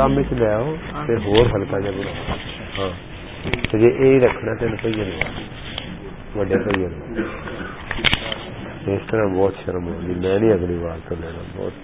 کام میں لیا آؤ پھر اور ہلکا جا ہاں تو یہ رکھنا تین پہیے وڈے پہیے اس طرح بہت شرم ہوگی میں نہیں اگلی بار تو لینا بہت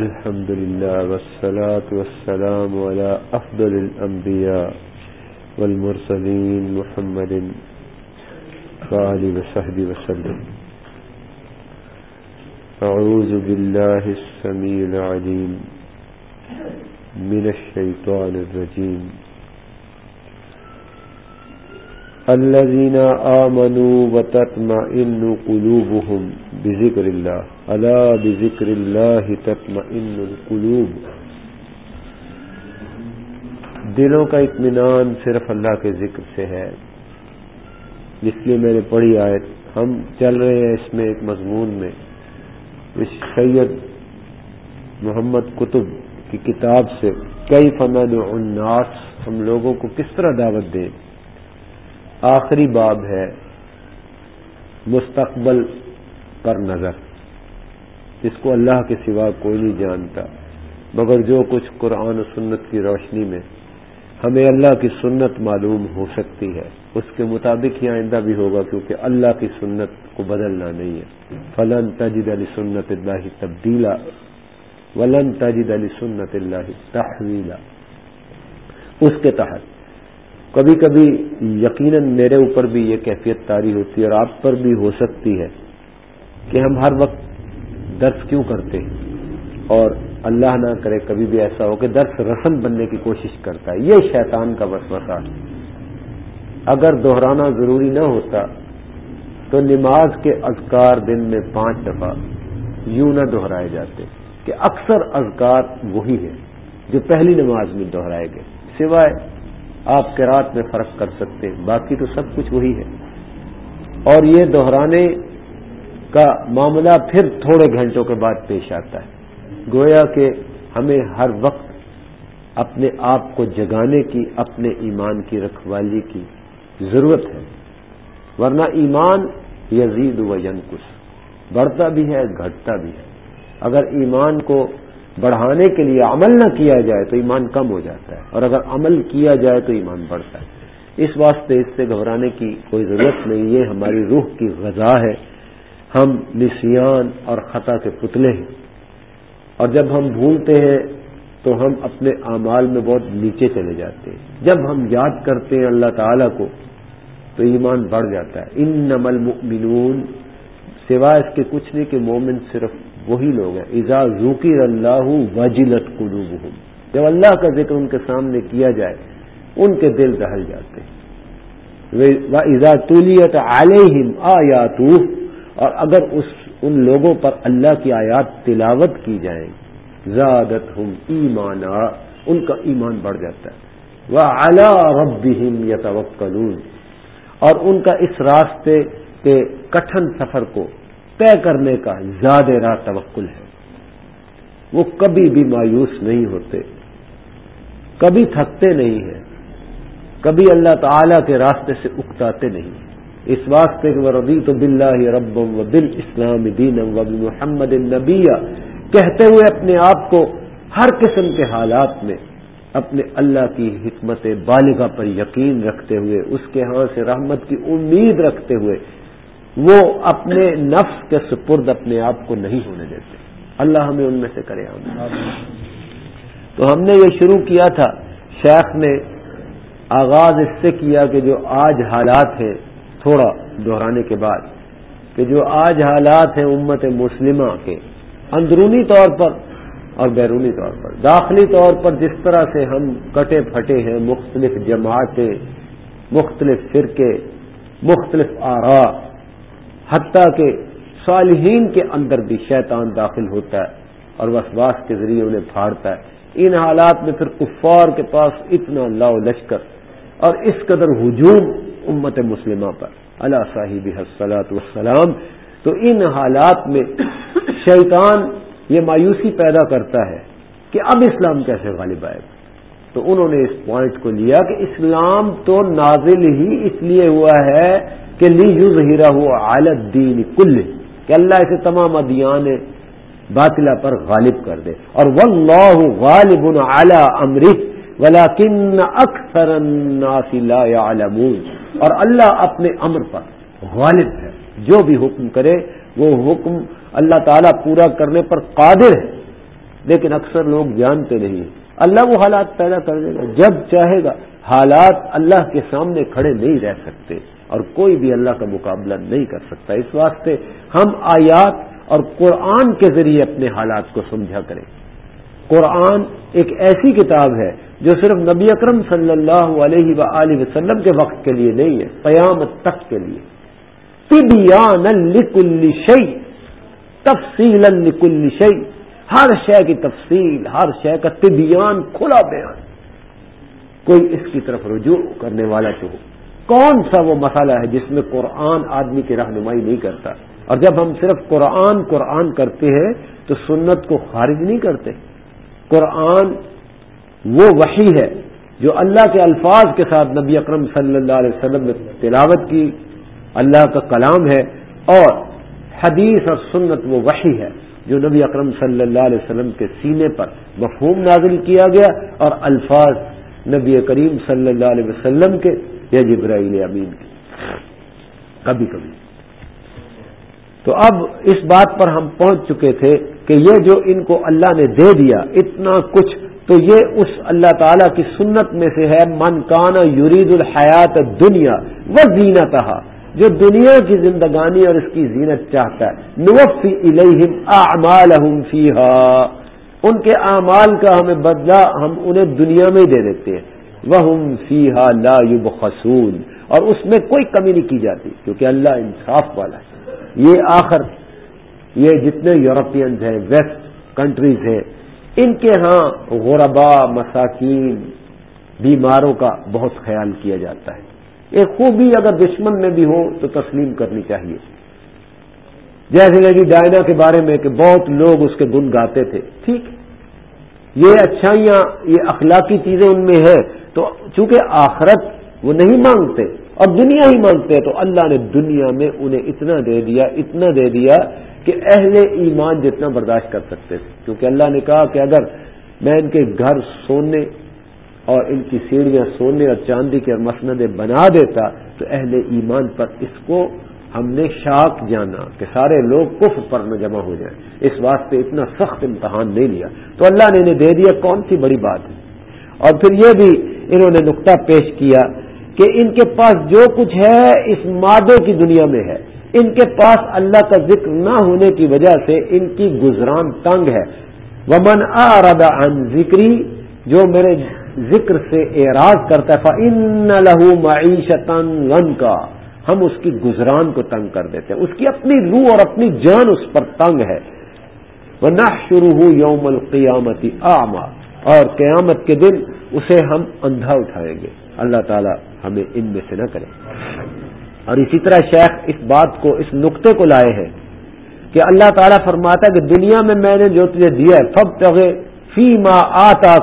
الحمد لله والصلاة والسلام على أفضل الأنبياء والمرسلين محمد وآله وصحبه وسلم. أعوذ بالله السميع العليم من الشيطان الرجيم. الذين آمنوا وتطمئن قلوبهم بذكر الله. ألا بذكر الله تطمئن القلوب. دلوں کا اطمینان صرف اللہ کے ذکر سے ہے. اس لیے میں نے پڑھی آیت، ہم چل رہے ہیں اس میں ایک مضمون میں. سید محمد کتب کی کتاب سے کئی فنان الناس؟ ہم لوگوں کو کس طرح دعوت دیں؟ آخری باب ہے مستقبل پر نظر۔ جس کو اللہ کے سوا کوئی نہیں جانتا، مگر جو کچھ قرآن و سنت کی روشنی میں ہمیں اللہ کی سنت معلوم ہو سکتی ہے، اس کے مطابق ہی آئندہ بھی ہوگا، کیونکہ اللہ کی سنت کو بدلنا نہیں ہے۔ فلن تجد علی سنت اللہ تبدیلا ولن تجد علی سنت اللہ تحویلا اس کے تحت کبھی کبھی یقیناً میرے اوپر بھی یہ کیفیت تاری ہوتی ہے اور آپ پر بھی ہو سکتی ہے کہ ہم ہر وقت درس کیوں کرتے ہیں؟ اور اللہ نہ کرے کبھی بھی ایسا ہو کہ درس رسم بننے کی کوشش کرتا ہے۔ یہ شیطان کا وسوسہ ہے۔ اگر دہرانا ضروری نہ ہوتا تو نماز کے اذکار دن میں پانچ دفعہ یوں نہ دہرائے جاتے کہ اکثر اذکار وہی ہے جو پہلی نماز میں دہرائے گئے۔ سوائے آپ کے رات میں فرق کر سکتے ہیں۔ باقی تو سب کچھ وہی ہے۔ اور یہ دہرانے کا معاملہ پھر تھوڑے گھنٹوں کے بعد پیش آتا ہے۔ گویا کہ ہمیں ہر وقت اپنے آپ کو جگانے کی، اپنے ایمان کی، رکھوالی کی ضرورت ہے۔ ورنہ ایمان یزید و ینکس بڑھتا بھی ہے، گھٹتا بھی ہے۔ اگر ایمان کو بڑھانے کے لیے عمل نہ کیا جائے تو ایمان کم ہو جاتا ہے اور اگر عمل کیا جائے تو ایمان بڑھتا ہے۔ اس واسطے اس سے گھبرانے کی کوئی ضرورت نہیں، یہ ہماری روح کی غذا ہے۔ ہم نسیان اور خطا کے پتلے ہیں۔ اور جب ہم بھولتے ہیں تو ہم اپنے اعمال میں بہت نیچے چلے جاتے ہیں۔ جب ہم یاد کرتے ہیں اللہ تعالی کو تو ایمان بڑھ جاتا ہے۔ ان نمل مؤمنون سوائے اس کے کچھ نہیں کہ مومن صرف وہی لوگ ہیں۔ ایزا ذکر اللہ وجلت قلوبہم جب اللہ کا ذکر ان کے سامنے کیا جائے، ان کے دل دہل جاتے ہیں۔ ایزا تولیت علیہم آیات اور اگر اس، ان لوگوں پر اللہ کی آیات تلاوت کی جائیں زیادت ہم ایمانا، ان کا ایمان بڑھ جاتا ہے۔ وہ اعلی ربہم یتوکلون اور ان کا اس راستے کے کٹھن سفر کو طے کرنے کا زیادہ راہ توکل ہے۔ وہ کبھی بھی مایوس نہیں ہوتے۔ کبھی تھکتے نہیں ہیں۔ کبھی اللہ تعالی کے راستے سے اکتاتے نہیں۔ اس واسطے کہ وہ ربی تو بلّہ رب و بل اسلام دین و محمد نبیہ کہتے ہوئے اپنے آپ کو ہر قسم کے حالات میں اپنے اللہ کی حکمت بالغہ پر یقین رکھتے ہوئے، اس کے ہاں سے رحمت کی امید رکھتے ہوئے وہ اپنے نفس کے سپرد اپنے آپ کو نہیں ہونے دیتے۔ اللہ ہمیں ان میں سے کرے تو ہم نے یہ شروع کیا تھا۔ شیخ نے آغاز اس سے کیا کہ جو آج حالات ہیں، تھوڑا دہرانے کے بعد، کہ جو آج حالات ہیں امت مسلمہ کے، اندرونی طور پر اور بیرونی طور پر۔ داخلی طور پر جس طرح سے ہم کٹے پھٹے ہیں، مختلف جماعتیں، مختلف فرقے، مختلف آرا حتیٰ کہ صالحین کے اندر بھی شیطان داخل ہوتا ہے اور وسواس کے ذریعے انہیں پھاڑتا ہے۔ ان حالات میں پھر کفار کے پاس اتنا لاؤ لشکر اور اس قدر ہجوم امت مسلمہ پر۔ اللہ صاحب حسلات وسلام تو ان حالات میں شیطان یہ مایوسی پیدا کرتا ہے کہ اب اسلام کیسے غالب آئے۔ گا تو انہوں نے اس پوائنٹ کو لیا کہ اسلام تو نازل ہی اس لیے ہوا ہے کہ لی یوز ہیرا ہوا عالت دین کل کہ اللہ اسے تمام ادیان باطلا پر غالب کر دے۔ اور واللہ غالب اعلی امرک ولاکن اکثر لا يعلمون اور اللہ اپنے امر پر غالب ہے۔ جو بھی حکم کرے، وہ حکم اللہ تعالیٰ پورا کرنے پر قادر ہے۔ لیکن اکثر لوگ جانتے نہیں۔ اللہ وہ حالات پیدا کر دے گا۔ جب چاہے گا، حالات اللہ کے سامنے کھڑے نہیں رہ سکتے۔ اور کوئی بھی اللہ کا مقابلہ نہیں کر سکتا۔ اس واسطے ہم آیات اور قرآن کے ذریعے اپنے حالات کو سمجھا کریں۔ قرآن ایک ایسی کتاب ہے جو صرف نبی اکرم صلی اللہ علیہ و وسلم کے وقت کے لیے نہیں ہے، قیامت تک کے لیے۔ طبیان لکل شعی تفصیل لکل شعی ہر شے کی تفصیل، ہر شے کا طبیان کھلا بیان۔ کوئی اس کی طرف رجوع کرنے والا تو کون سا وہ مسئلہ ہے جس میں قرآن آدمی کی رہنمائی نہیں کرتا؟ اور جب ہم صرف قرآن قرآن کرتے ہیں تو سنت کو خارج نہیں کرتے۔ قرآن وہ وحی ہے جو اللہ کے الفاظ کے ساتھ نبی اکرم صلی اللہ علیہ وسلم نے تلاوت کی۔ اللہ کا کلام ہے اور حدیث اور سنت وہ وحی ہے جو نبی اکرم صلی اللہ علیہ وسلم کے سینے پر مفہوم نازل کیا گیا اور الفاظ نبی کریم صلی اللہ علیہ وسلم کے یا جبرائیل امین کے کبھی کبھی۔ تو اب اس بات پر ہم پہنچ چکے تھے کہ یہ جو ان کو اللہ نے دے دیا، اتنا کچھ، تو یہ اس اللہ تعالی کی سنت میں سے ہے، من کانا یرید الحیات دنیا وہ زینت جو دنیا کی زندگانی اور اس کی زینت چاہتا ہے۔ نوفی الہم اعمالہم فیہا۔ ان کے اعمال کا ہمیں بدلہ ہم انہیں دنیا میں ہی دے دیتے ہیں۔ وہ فیحا لا یبخسون اور اس میں کوئی کمی نہیں کی جاتی، کیونکہ اللہ انصاف والا ہے۔ یہ آخر، یہ جتنے یورپینز ہیں، ویسٹ کنٹریز ہیں، ان کے ہاں غربا، مساکین، بیماروں کا بہت خیال کیا جاتا ہے۔ ایک خوبی اگر دشمن میں بھی ہو تو تسلیم کرنی چاہیے۔ جیسے لیڈی جی ڈائنا کے بارے میں کہ بہت لوگ اس کے گن گاتے تھے۔ ٹھیک۔ یہ اچھائیاں، یہ اخلاقی چیزیں ان میں ہیں۔ تو چونکہ آخرت وہ نہیں مانگتے اور دنیا ہی مانگتے ہیں، تو اللہ نے دنیا میں انہیں اتنا دے دیا، اتنا دے دیا کہ اہل ایمان جتنا برداشت کر سکتے تھے۔ کیونکہ اللہ نے کہا کہ اگر میں ان کے گھر سونے اور ان کی سیڑھیاں سونے اور چاندی کے مسندیں بنا دیتا تو اہل ایمان پر اس کو ہم نے شاک جانا کہ سارے لوگ کف پر نہ جمع ہو جائیں۔ اس واسطے اتنا سخت امتحان نہیں لیا۔ تو اللہ نے انہیں دے دیا، کون سی بڑی بات ہے؟ اور پھر یہ بھی انہوں نے نقطہ پیش کیا کہ ان کے پاس جو کچھ ہے اس مادے کی دنیا میں ہے۔ ان کے پاس اللہ کا ذکر نہ ہونے کی وجہ سے ان کی گزران تنگ ہے۔ ومن آردا عن ذکری جو میرے ذکر سے اعراض کرتا ہے ان لہو معیشت کا ہم اس کی گزران کو تنگ کر دیتے ہیں۔ اس کی اپنی روح اور اپنی جان اس پر تنگ ہے۔ وہ نہ شروع ہو یوم القیامتی آما اور قیامت کے دن اسے ہم اندھا اٹھائیں گے۔ اللہ تعالی ہمیں ان میں سے نہ کرے۔ اور اسی طرح شیخ اس بات کو، اس نقطے کو لائے ہیں کہ اللہ تعالیٰ فرماتا ہے کہ دنیا میں میں نے جو تجھے دیا ہے فب تغے فی ماں آتا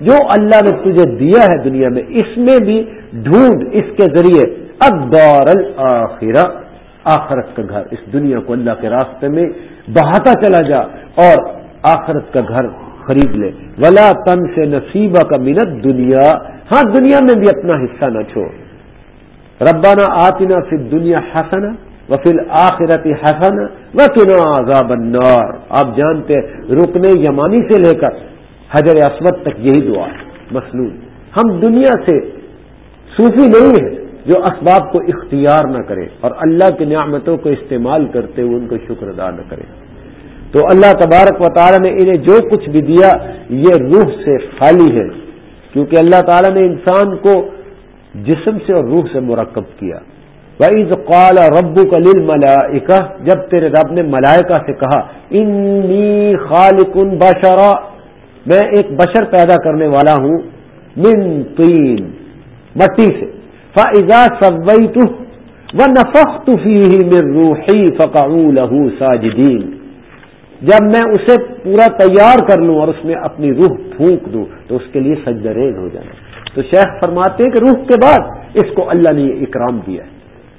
جو اللہ نے تجھے دیا ہے دنیا میں، اس میں بھی ڈھونڈ اس کے ذریعے۔ ادار الآخرہ آخرت کا گھر۔ اس دنیا کو اللہ کے راستے میں بہاتا چلا جا اور آخرت کا گھر خرید لے۔ ولا تن سے نصیبہ کا منت دنیا ہاں دنیا میں بھی اپنا حصہ نہ چھوڑ۔ ربانہ آتنا پھر دنیا حسنا و پھر آخرت حسن و کنا عذاب النار۔ آپ جانتے رکنے یمانی سے لے کر حجر اسود تک یہی دعا ہے۔ مصنوع ہم دنیا سے صوفی نہیں ہیں جو اسباب کو اختیار نہ کرے اور اللہ کی نعمتوں کو استعمال کرتے ہوئے ان کو شکر ادا نہ کرے۔ تو اللہ تبارک و تعالی نے انہیں جو کچھ بھی دیا، یہ روح سے خالی ہے۔ کیونکہ اللہ تعالی نے انسان کو جسم سے اور روح سے مرکب کیا۔ وعید قال ربو کلیل ملا جب تیرے رب نے ملائکہ سے کہا انی خالق بشرا، میں ایک بشر پیدا کرنے والا ہوں، من تین مٹی سے۔ فضا سبئی تو و نفق من روحی فقعوا له ساجدین جب میں اسے پورا تیار کر لوں اور اس میں اپنی روح پھونک دوں، تو اس کے لیے سجدریز ہو جانا۔ تو شیخ فرماتے ہیں کہ روح کے بعد اس کو اللہ نے یہ اکرام دیا ہے۔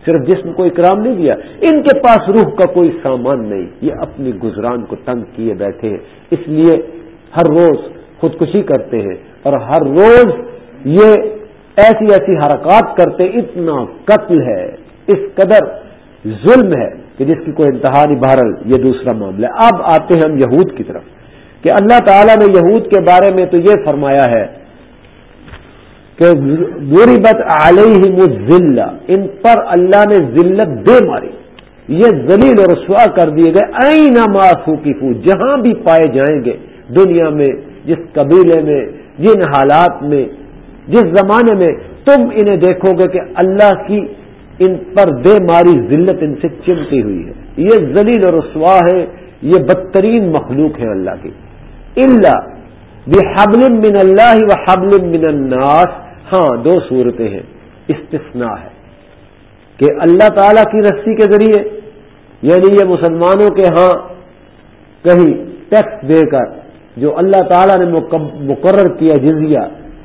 صرف جسم کو اکرام نہیں دیا، ان کے پاس روح کا کوئی سامان نہیں۔ یہ اپنی گزران کو تنگ کیے بیٹھے ہیں۔ اس لیے ہر روز خودکشی کرتے ہیں اور ہر روز یہ ایسی ایسی حرکات کرتے اتنا قتل ہے، اس قدر ظلم ہے۔ کہ جس کی کوئی انتہائی بہرل یہ دوسرا معاملہ۔ اب آتے ہیں ہم یہود کی طرف کہ اللہ تعالیٰ نے یہود کے بارے میں تو یہ فرمایا ہے کہ بری بت علیہ ذلہ ان پر اللہ نے ذلت دے ماری۔ یہ ذلیل اور رسوا کر دیے گئے۔ این معافو کی فو جہاں بھی پائے جائیں گے دنیا میں، جس قبیلے میں، جن حالات میں، جس زمانے میں، تم انہیں دیکھو گے کہ اللہ کی ان پر بے ماری ذلت ان سے چمٹی ہوئی ہے۔ یہ ذلیل اور رسوا ہے، یہ بدترین مخلوق ہے اللہ کی۔ اللہ بحبل من اللہ و حبل من الناس۔ ہاں دو صورتیں ہیں۔ استثناء ہے کہ اللہ تعالی کی رسی کے ذریعے یعنی یہ مسلمانوں کے ہاں کہیں ٹیکس دے کر جو اللہ تعالیٰ نے مقرر کیا جزیہ،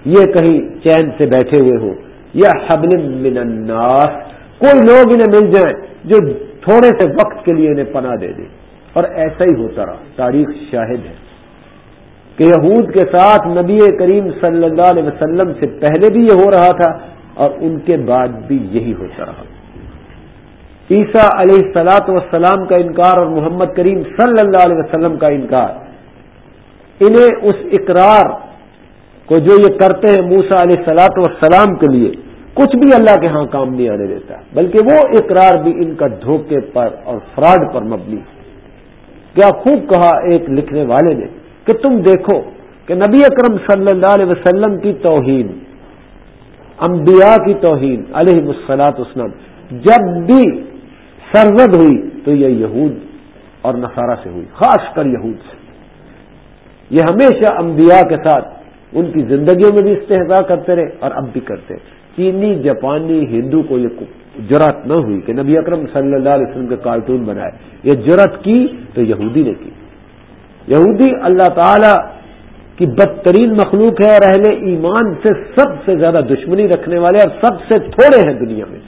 یہ کہیں چین سے بیٹھے ہوئے ہو۔ یا حبل من الناس۔ کوئی لوگ انہیں مل جائیں جو تھوڑے سے وقت کے لیے انہیں پناہ دے دیں۔ اور ایسا ہی ہوتا رہا۔ تاریخ شاہد ہے کہ یہود کے ساتھ نبی کریم صلی اللہ علیہ وسلم سے پہلے بھی یہ ہو رہا تھا اور ان کے بعد بھی یہی ہوتا رہا۔ عیسیٰ علیہ السلاط وسلام کا انکار اور محمد کریم صلی اللہ علیہ وسلم کا انکار، انہیں اس اقرار کو جو یہ کرتے ہیں موسا علیہ السلاط وسلام کے لیے کچھ بھی اللہ کے ہاں کام نہیں آنے دیتا، بلکہ وہ اقرار بھی ان کا دھوکے پر اور فراڈ پر مبنی۔ کیا خوب کہا ایک لکھنے والے نے کہ تم دیکھو کہ نبی اکرم صلی اللہ علیہ وسلم کی توہین، انبیاء کی توہین علیہ مسلاط اسلم جب بھی سرزد ہوئی تو یہ یہود اور نصارہ سے ہوئی، خاص کر یہود سے۔ یہ ہمیشہ انبیاء کے ساتھ، ان کی زندگیوں میں بھی استحصال کرتے رہے اور اب بھی کرتے رہے۔ چینی، جاپانی، ہندو کو یہ جرت نہ ہوئی کہ نبی اکرم صلی اللہ علیہ وسلم کے کارٹون بنائے۔ یہ جرت کی تو یہودی نے کی۔ یہودی اللہ تعالی کی بدترین مخلوق ہے اور اہل ایمان سے سب سے زیادہ دشمنی رکھنے والے اور سب سے تھوڑے ہیں دنیا میں۔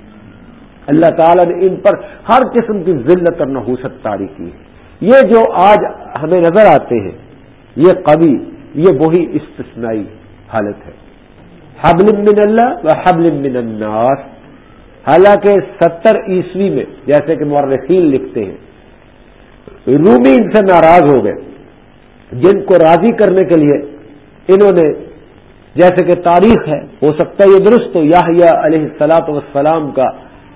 اللہ تعالیٰ نے ان پر ہر قسم کی ذلت اور نحوست تاری کی۔ ہے یہ جو آج ہمیں نظر آتے ہیں، یہ قوی، یہ وہی استثنائی حالت ہے۔ حبل من اللہ و حبل من الناس حالانکہ ستر عیسوی میں جیسے کہ مورخین لکھتے ہیں، رومی ان سے ناراض ہو گئے۔ جن کو راضی کرنے کے لیے انہوں نے جیسے کہ تاریخ ہے، ہو سکتا ہے یہ درست ہو یا علیہ السلاط وسلام کا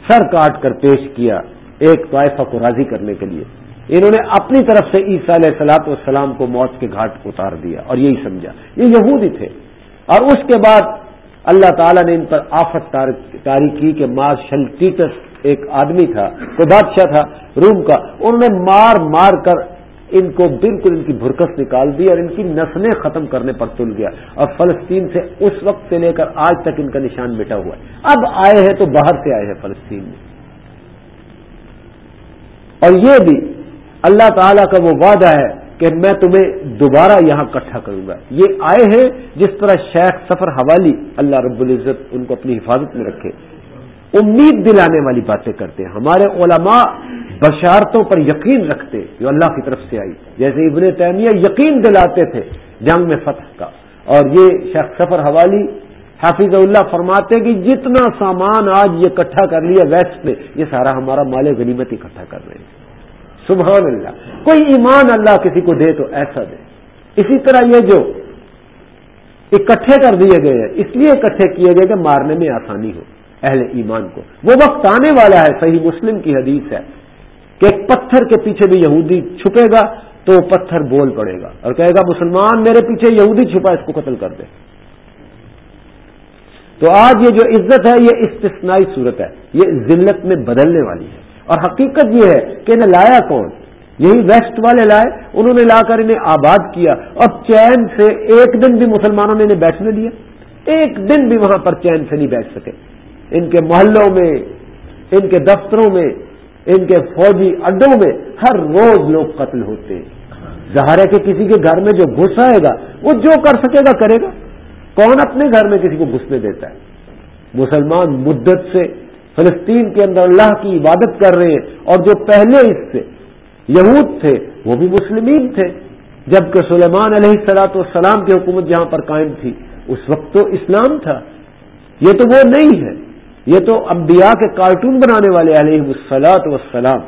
سر کاٹ کر پیش کیا ایک طائفہ کو راضی کرنے کے لیے۔ انہوں نے اپنی طرف سے عیسیٰ علیہ السلاط والسلام کو موت کے گھاٹ اتار دیا اور یہی سمجھا۔ یہ یہودی تھے۔ اور اس کے بعد اللہ تعالیٰ نے ان پر آفت تاریخ کی کہ مار شلٹیٹس ایک آدمی تھا، کوئی بادشاہ تھا، روم کا، انہوں نے مار مار کر ان کو بالکل ان کی بھرکس نکال دی اور ان کی نسلیں ختم کرنے پر تل گیا۔ اور فلسطین سے اس وقت سے لے کر آج تک ان کا نشان مٹا ہوا ہے۔ اب آئے ہیں تو باہر سے آئے ہیں فلسطین میں۔ اور یہ بھی اللہ تعالی کا وہ وعدہ ہے کہ میں تمہیں دوبارہ یہاں اکٹھا کروں گا۔ یہ آئے ہیں جس طرح شیخ سفر حوالی اللہ رب العزت ان کو اپنی حفاظت میں رکھے۔ امید دلانے والی باتیں کرتے ہیں۔ ہمارے علماء بشارتوں پر یقین رکھتے جو اللہ کی طرف سے آئی۔ جیسے ابن تیمیہ یقین دلاتے تھے جنگ میں فتح کا۔ اور یہ شیخ سفر حوالی حافظ اللہ فرماتے کہ جتنا سامان آج یہ اکٹھا کر لیا ویسٹ میں، یہ سارا ہمارا مال غنیمت اکٹھا کر رہے ہیں۔ سبحان اللہ۔ کوئی ایمان اللہ کسی کو دے تو ایسا دے۔ اسی طرح یہ جو اکٹھے کر دیے گئے ہیں، اس لیے اکٹھے کیے گئے کہ مارنے میں آسانی ہو، اہل ایمان کو۔ وہ وقت آنے والا ہے، صحیح مسلم کی حدیث ہے کہ ایک پتھر کے پیچھے بھی یہودی چھپے گا تو وہ پتھر بول پڑے گا اور کہے گا، مسلمان میرے پیچھے یہودی چھپا، اس کو قتل کر دے۔ تو آج یہ جو عزت ہے، یہ استثنائی صورت ہے۔ یہ ذلت میں بدلنے والی ہے۔ اور حقیقت یہ ہے کہ انہیں لایا کون؟ یہی ویسٹ والے لائے، انہوں نے لا کر انہیں آباد کیا اور چین سے ایک دن بھی مسلمانوں نے انہیں بیٹھنے دیا۔ ایک دن بھی وہاں پر چین سے نہیں بیٹھ سکے۔ ان کے محلوں میں، ان کے دفتروں میں، ان کے فوجی اڈوں میں ہر روز لوگ قتل ہوتے ہیں۔ ظاہر ہے کہ کسی کے گھر میں جو گھس آئے گا، وہ جو کر سکے گا کرے گا۔ کون اپنے گھر میں کسی کو گھسنے دیتا ہے؟ مسلمان مدت سے فلسطین کے اندر اللہ کی عبادت کر رہے ہیں اور جو پہلے اس سے یہود تھے، وہ بھی مسلمین تھے۔ جبکہ سلیمان علیہ السلاط والسلام کی حکومت جہاں پر قائم تھی، اس وقت تو اسلام تھا۔ یہ تو وہ نہیں ہے، یہ تو انبیاء کے کارٹون بنانے والے علیہ السلاط وسلام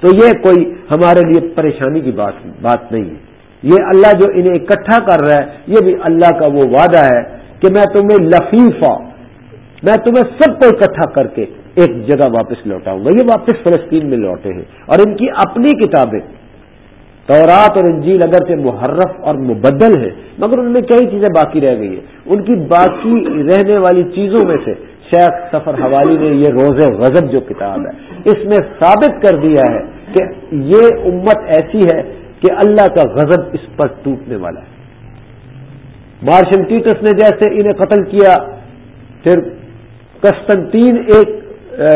تو یہ کوئی ہمارے لیے پریشانی کی بات بات نہیں ہے۔ یہ اللہ جو انہیں اکٹھا کر رہا ہے، یہ بھی اللہ کا وہ وعدہ ہے کہ میں تمہیں لفیفہ میں تمہیں سب کو اکٹھا کر کے ایک جگہ واپس لوٹاؤں گا۔ یہ واپس فلسطین میں لوٹے ہیں اور ان کی اپنی کتابیں۔ تورات اور انجیل اگر سے محرف اور مبدل ہے مگر ان میں کئی چیزیں باقی رہ گئی ہیں۔ ان کی باقی رہنے والی چیزوں میں سے شیخ سفر حوالی نے یہ روز غضب جو کتاب ہے، اس میں ثابت کر دیا ہے کہ یہ امت ایسی ہے کہ اللہ کا غضب اس پر ٹوٹنے والا ہے۔ مارشل ٹیٹس نے جیسے انہیں قتل کیا، پھر کستنتین ایک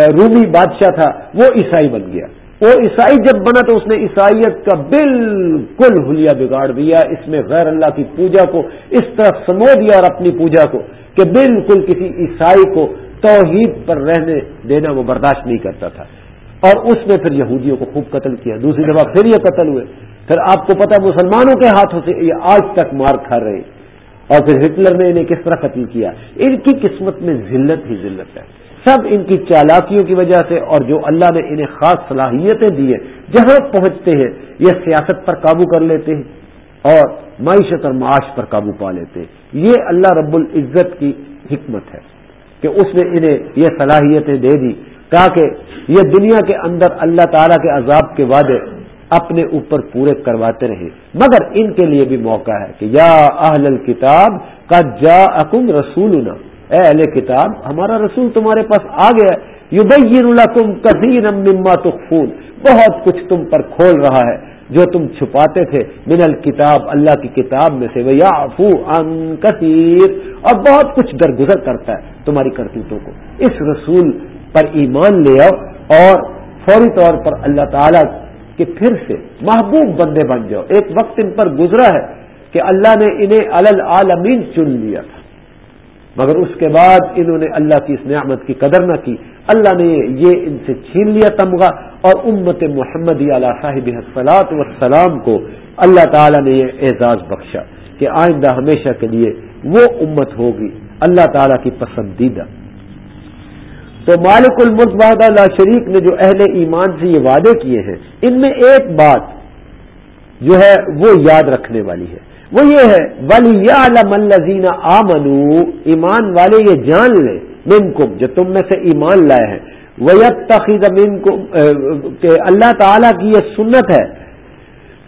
رومی بادشاہ تھا، وہ عیسائی بن گیا۔ وہ عیسائی جب بنا تو اس نے عیسائیت کا بالکل حلیہ بگاڑ دیا۔ اس میں غیر اللہ کی پوجا کو، اس طرح سمو دیا اور اپنی پوجا کو، کہ بالکل کسی عیسائی کو توحید پر رہنے دینا وہ برداشت نہیں کرتا تھا۔ اور اس نے پھر یہودیوں کو خوب قتل کیا۔ دوسری دفعہ پھر یہ قتل ہوئے۔ پھر آپ کو پتا مسلمانوں کے ہاتھوں سے یہ آج تک مار کھا رہے اور پھر ہٹلر نے انہیں کس طرح قتل کیا؟ ان کی قسمت میں ذلت ہی ذلت ہے۔ سب ان کی چالاکیوں کی وجہ سے اور جو اللہ نے انہیں خاص صلاحیتیں دی ہیں، جہاں پہنچتے ہیں، یہ سیاست پر قابو کر لیتے ہیں اور معیشت اور معاش پر قابو پا لیتے ہیں۔ یہ اللہ رب العزت کی حکمت ہے کہ اس نے انہیں یہ صلاحیتیں دے دی تاکہ یہ دنیا کے اندر اللہ تعالی کے عذاب کے وعدے اپنے اوپر پورے کرواتے رہے۔ مگر ان کے لیے بھی موقع ہے کہ یا اہل الکتاب کا جا اکم رسول اے اہل کتاب، ہمارا رسول تمہارے پاس آ گیا۔ یو بکم کثیر مما تخفون۔ بہت کچھ تم پر کھول رہا ہے، جو تم چھپاتے تھے۔ من الکتاب، اللہ کی کتاب میں سے۔ وہ یا ان کثیر۔ اور بہت کچھ درگزر کرتا ہے تمہاری کرتوتوں کو۔ اس رسول پر ایمان لے آؤ اور فوری طور پر اللہ تعالی کہ پھر سے محبوب بندے بن جاؤ۔ ایک وقت ان پر گزرا ہے کہ اللہ نے انہیں الل عالمین چن لیا تھا۔ مگر اس کے بعد انہوں نے اللہ کی اس نعمت کی قدر نہ کی۔ اللہ نے یہ ان سے چھین لیا تمغہ اور امت محمد علیہ صاحب حسلات وسلام کو اللہ تعالی نے یہ اعزاز بخشا کہ آئندہ ہمیشہ کے لیے وہ امت ہوگی۔ اللہ تعالی کی پسندیدہ۔ تو مالک الملک وحدہ اللہ شریف نے جو اہل ایمان سے یہ وعدے کیے ہیں، ان میں ایک بات جو ہے وہ یاد رکھنے والی ہے۔ وہ یہ ہے ولی یا الزین آ ایمان والے یہ جان لیں من کم جو تم میں سے ایمان لائے ہیں۔ ویت تخید من کہ اللہ تعالی کی یہ سنت ہے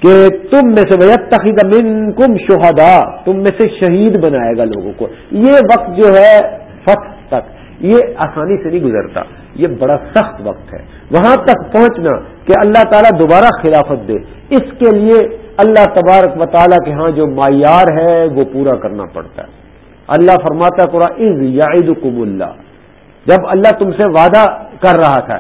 کہ تم میں سے ویت تخید من کم شہدا تم میں سے شہید بنائے گا لوگوں کو۔ یہ وقت جو ہے، فتح یہ آسانی سے نہیں گزرتا، یہ بڑا سخت وقت ہے۔ وہاں تک پہنچنا کہ اللہ تعالیٰ دوبارہ خلافت دے، اس کے لیے اللہ تبارک و تعالیٰ کے ہاں جو معیار ہے، وہ پورا کرنا پڑتا ہے۔ اللہ فرماتا قرآن از یاد کب اللہ۔ جب اللہ تم سے وعدہ کر رہا تھا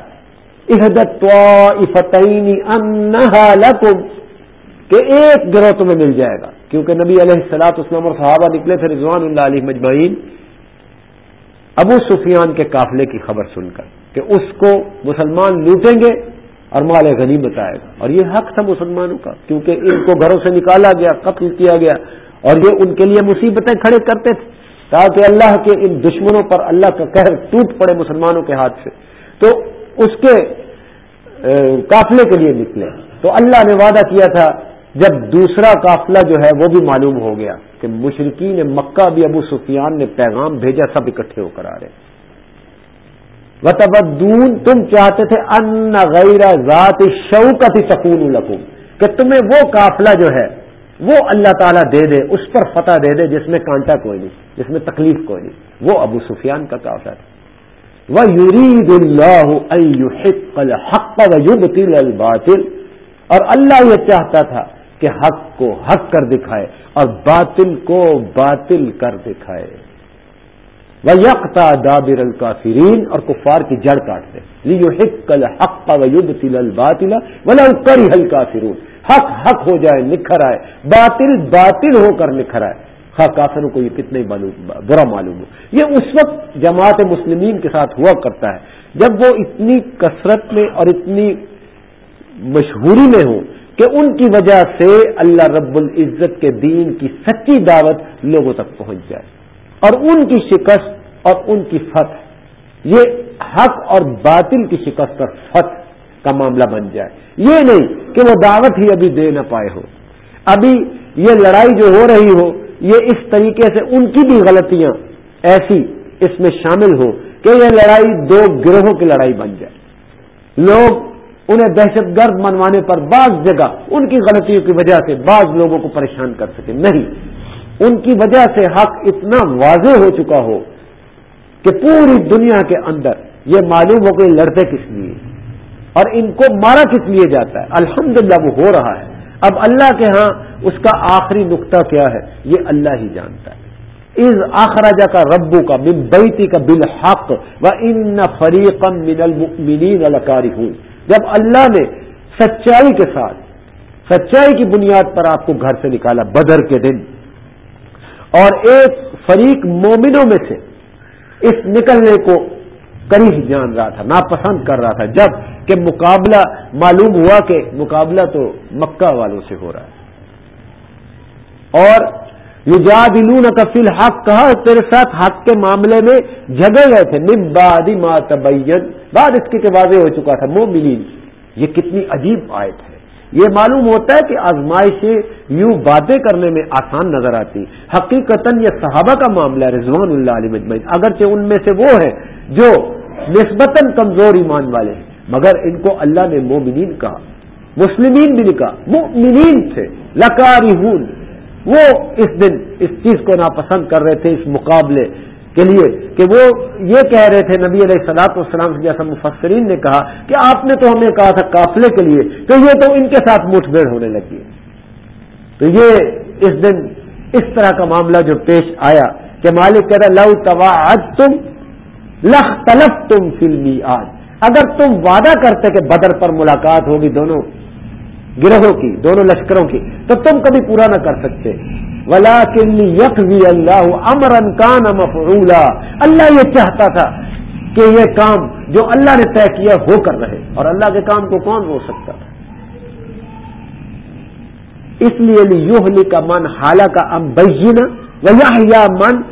کہ ایک گروہ تمہیں مل جائے گا۔ کیونکہ نبی علیہ السلاط اسلام اور صحابہ نکلے تھے رضوان اللہ علیہ مجمعین۔ ابو سفیان کے قافلے کی خبر سن کر کہ اس کو مسلمان لوٹیں گے اور مال غنی بتائے گا۔ اور یہ حق تھا مسلمانوں کا، کیونکہ ان کو گھروں سے نکالا گیا، قتل کیا گیا۔ اور یہ ان کے لیے مصیبتیں کھڑے کرتے تھے۔ تاکہ اللہ کے ان دشمنوں پر اللہ کا قہر ٹوٹ پڑے مسلمانوں کے ہاتھ سے۔ تو اس کے قافلے کے لیے نکلے۔ تو اللہ نے وعدہ کیا تھا، جب دوسرا قافلہ جو ہے وہ بھی معلوم ہو گیا۔ کہ مشرقین مکہ بھی ابو سفیان نے پیغام بھیجا، سب اکٹھے ہو کر آ رہے۔ وتبدون تم چاہتے تھے ان غیر ذات شوکت سکون القوم کہ تمہیں وہ قافلہ جو ہے، وہ اللہ تعالیٰ دے دے، اس پر فتح دے دے، جس میں کانٹا کوئی نہیں، جس میں تکلیف کوئی نہیں۔ وہ ابو سفیان کا قافلہ تھا۔ وہ یورید اللہ الحق و الباطل۔ اور اللہ یہ چاہتا تھا کہ حق کو حق کر دکھائے اور باطل کو باطل کر دکھائے۔ وہ یکتا دابر الکافرین اور کفار کی جڑ کاٹ دے لیو حق حق و تل الباطل ولا کری ہل کافرون حق حق ہو جائے، نکھر آئے۔ باطل باطل ہو کر نکھر آئے۔ ہاں کافروں کو یہ کتنے برا معلوم ہو۔ یہ اس وقت جماعت مسلمین کے ساتھ ہوا کرتا ہے۔ جب وہ اتنی کثرت میں اور اتنی مشہوری میں ہوں کہ ان کی وجہ سے اللہ رب العزت کے دین کی سچی دعوت لوگوں تک پہنچ جائے۔ اور ان کی شکست اور ان کی فتح، یہ حق اور باطل کی شکست اور فتح کا معاملہ بن جائے۔ یہ نہیں کہ وہ دعوت ہی ابھی دے نہ پائے ہو۔ ابھی یہ لڑائی جو ہو رہی ہو، یہ اس طریقے سے ان کی بھی غلطیاں ایسی اس میں شامل ہو کہ یہ لڑائی دو گروہوں کی لڑائی بن جائے۔ لوگ انہیں دہشت گرد منوانے پر بعض جگہ ان کی غلطیوں کی وجہ سے بعض لوگوں کو پریشان کر سکے۔ نہیں، ان کی وجہ سے حق اتنا واضح ہو چکا ہو کہ پوری دنیا کے اندر یہ معلوم ہو کہ لڑتے کس لیے اور ان کو مارا کس لیے جاتا ہے۔ الحمدللہ وہ ہو رہا ہے۔ اب اللہ کے ہاں اس کا آخری نقطہ کیا ہے؟ یہ اللہ ہی جانتا ہے۔ از آخراجا کا ربو کا من بیتی کا بالحق و ان فریقم من المؤمنین الکاری ہوں جب اللہ نے سچائی کے ساتھ سچائی کی بنیاد پر آپ کو گھر سے نکالا بدر کے دن، اور ایک فریق مومنوں میں سے اس نکلنے کو کریح جان رہا تھا، ناپسند کر رہا تھا، جبکہ مقابلہ معلوم ہوا کہ مقابلہ تو مکہ والوں سے ہو رہا ہے۔ اور یو کا فی الحق، کہا تیرے ساتھ حق کے معاملے میں جگہ گئے تھے۔ نبادی ما تبین، بعد اس کے واضح ہو چکا تھا، مومنین۔ یہ کتنی عجیب آیت ہے۔ یہ معلوم ہوتا ہے کہ آزمائشیں یوں باتیں کرنے میں آسان نظر آتی۔ حقیقت یہ صحابہ کا معاملہ ہے، رضوان اللہ علیہ مجمعین اگرچہ ان میں سے وہ ہیں جو نسبتاً کمزور ایمان والے ہیں، مگر ان کو اللہ نے مومنین کہا، مسلمین بھی نہیں کہا مؤمنین تھے۔ لکاری وہ اس دن اس چیز کو ناپسند کر رہے تھے اس مقابلے کے لیے کہ وہ یہ کہہ رہے تھے، نبی علیہ سلاط والسلام سے جیسا مفسرین نے کہا کہ آپ نے تو ہمیں کہا تھا قافلے کے لیے، تو یہ تو ان کے ساتھ مٹھ بھیڑ ہونے لگی۔ تو یہ اس دن اس طرح کا معاملہ جو پیش آیا کہ مالک کہہ رہا لو توا آج تم لخ تلف تم فلمی آج اگر تم وعدہ کرتے کہ بدر پر ملاقات ہوگی دونوں گروہوں کی، دونوں لشکروں کی۔ تو تم کبھی پورا نہ کر سکتے۔ ولا کلی اللہ امرن کان مفعولا۔ اللہ یہ چاہتا تھا کہ یہ کام جو اللہ نے طے کیا ہو کر رہے۔ اور اللہ کے کام کو کون ہو سکتا تھا؟ اس لیے یوہلی کا من حالہ کا ام بجینا یا من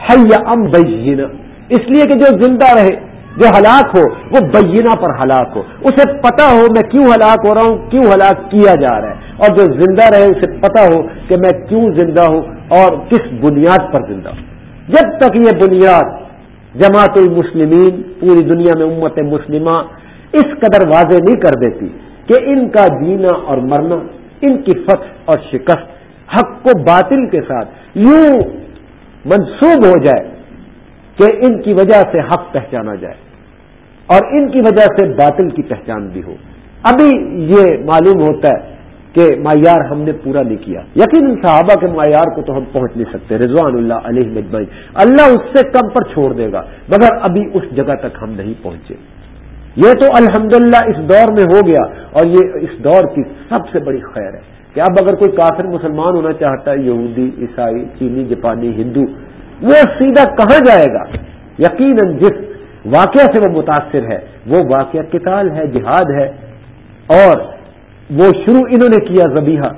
ہے ام بجینا اس لیے کہ جو زندہ رہے جو ہلاک ہو، وہ بینہ پر ہلاک ہو۔ اسے پتا ہو میں کیوں ہلاک ہو رہا ہوں، کیوں ہلاک کیا جا رہا ہے۔ اور جو زندہ رہے، اسے پتا ہو کہ میں کیوں زندہ ہوں اور کس بنیاد پر زندہ ہوں۔ جب تک یہ بنیاد جماعت المسلمین، پوری دنیا میں امت مسلمہ اس قدر واضح نہیں کر دیتی کہ ان کا جینا اور مرنا، ان کی فتح اور شکست حق کو باطل کے ساتھ یوں منسوب ہو جائے۔ کہ ان کی وجہ سے حق پہچانا جائے اور ان کی وجہ سے باطل کی پہچان بھی ہو۔ ابھی یہ معلوم ہوتا ہے کہ معیار ہم نے پورا نہیں کیا۔ یقین صحابہ کے معیار کو تو ہم پہنچ نہیں سکتے، رضوان اللہ علیہ مجمعی اللہ اس سے کم پر چھوڑ دے گا، مگر ابھی اس جگہ تک ہم نہیں پہنچے۔ یہ تو الحمدللہ اس دور میں ہو گیا اور یہ اس دور کی سب سے بڑی خیر ہے کہ اب اگر کوئی کافر مسلمان ہونا چاہتا ہے، یہودی، عیسائی، چینی، جاپانی، ہندو وہ سیدھا کہاں جائے گا؟ یقیناً جس واقعہ سے وہ متاثر ہے، وہ واقعہ کتال ہے، جہاد ہے۔ اور وہ شروع انہوں نے کیا زبیحہ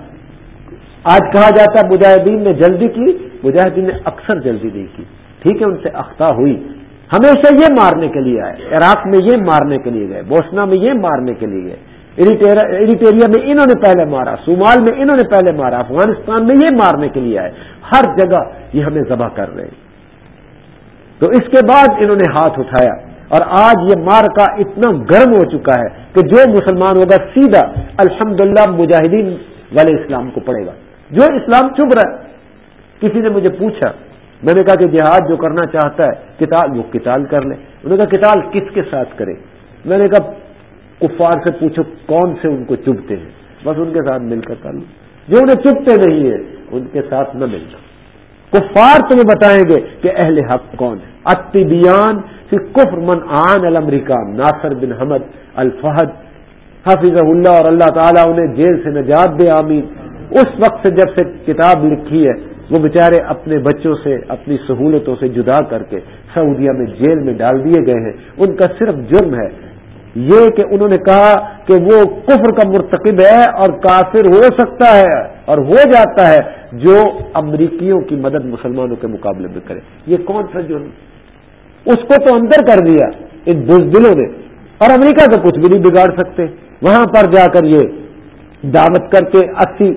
آج کہا جاتا ہے مجاہدین نے جلدی کی، مجاہدین نے اکثر جلدی نہیں کی۔ ٹھیک ہے، ان سے اختہ ہوئی۔ ہمیشہ یہ مارنے کے لیے آئے۔ عراق میں یہ مارنے کے لیے گئے۔ بوسنا میں یہ مارنے کے لیے گئے۔ ایریٹیریا میں انہوں نے پہلے مارا۔ سومال میں انہوں نے پہلے مارا۔ افغانستان میں یہ مارنے کے لیے آئے۔ ہر جگہ یہ ہمیں ذبح کر رہے ہیں۔ تو اس کے بعد انہوں نے ہاتھ اٹھایا اور آج یہ مار کا اتنا گرم ہو چکا ہے کہ جو مسلمان ہوگا سیدھا الحمدللہ مجاہدین والے اسلام کو پڑے گا۔ جو اسلام چپ رہا ہے۔ کسی نے مجھے پوچھا، میں نے کہا کہ جہاد جو کرنا چاہتا ہے کتاب وہ کتاب کر لے۔ انہوں نے کہا کتاب کس کے ساتھ کرے؟ میں نے کہا، کفار سے پوچھو کون سے ان کو چبھتے ہیں۔ بس ان کے ساتھ مل کر کر لو۔ جو انہیں چبھتے نہیں ہیں ان کے ساتھ نہ ملنا۔ کفار تمہیں بتائیں گے کہ اہل حق کون ہے اتی بیان پھر کفر من آن الامریکہ، ناصر بن حمد الفہد حفیظ اللہ اور اللہ تعالیٰ انہیں جیل سے نجات دے، آمین۔ اس وقت سے جب سے کتاب لکھی ہے، وہ بیچارے اپنے بچوں سے، اپنی سہولتوں سے جدا کر کے سعودیہ میں جیل میں ڈال دیے گئے ہیں۔ ان کا صرف جرم ہے یہ کہ انہوں نے کہا کہ وہ کفر کا مرتکب ہے اور کافر ہو سکتا ہے اور ہو جاتا ہے جو امریکیوں کی مدد مسلمانوں کے مقابلے میں کرے۔ یہ کون سا جرم اس کو تو اندر کر دیا ان بزدلوں نے اور امریکہ تو کچھ بھی نہیں بگاڑ سکتے۔ وہاں پر جا کر یہ دعوت کر کے اسی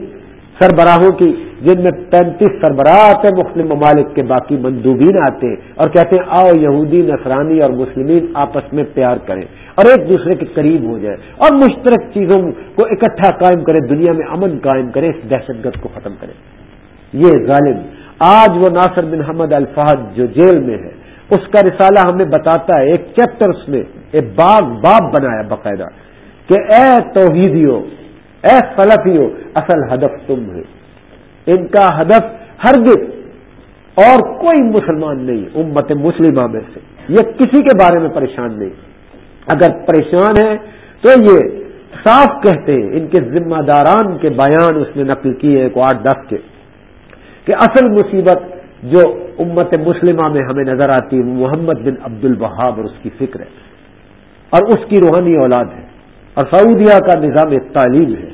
سربراہوں کی، جن میں پینتیس سربراہ آتے مختلف ممالک کے، باقی مندوبین آتے اور کہتے ہیں، آؤ یہودی نسرانی اور مسلمین آپس میں پیار کریں۔ اور ایک دوسرے کے قریب ہو جائے اور مشترک چیزوں کو اکٹھا قائم کرے، دنیا میں امن قائم کرے، اس دہشت گرد کو ختم کرے۔ یہ ظالم آج وہ ناصر بن حمد الفہد جو جیل میں ہے، اس کا رسالہ ہمیں بتاتا ہے، ایک چیپٹر اس نے ایک باغ باب بنایا باقاعدہ کہ اے توحیدیو اے فلفیو اصل ہدف تم ہے ان کا ہدف ہرگز اور کوئی مسلمان نہیں، امت مسلمہ میں سے۔ یہ کسی کے بارے میں پریشان نہیں۔ اگر پریشان ہے تو یہ صاف کہتے ہیں، ان کے ذمہ داران کے بیان اس نے نقل کیے ایک آٹھ دس کے، کہ اصل مصیبت جو امت مسلمہ میں ہمیں نظر آتی ہے محمد بن عبد البہاب اور اس کی فکر ہے، اور اس کی روحانی اولاد ہے، اور سعودیہ کا نظام تعلیم ہے۔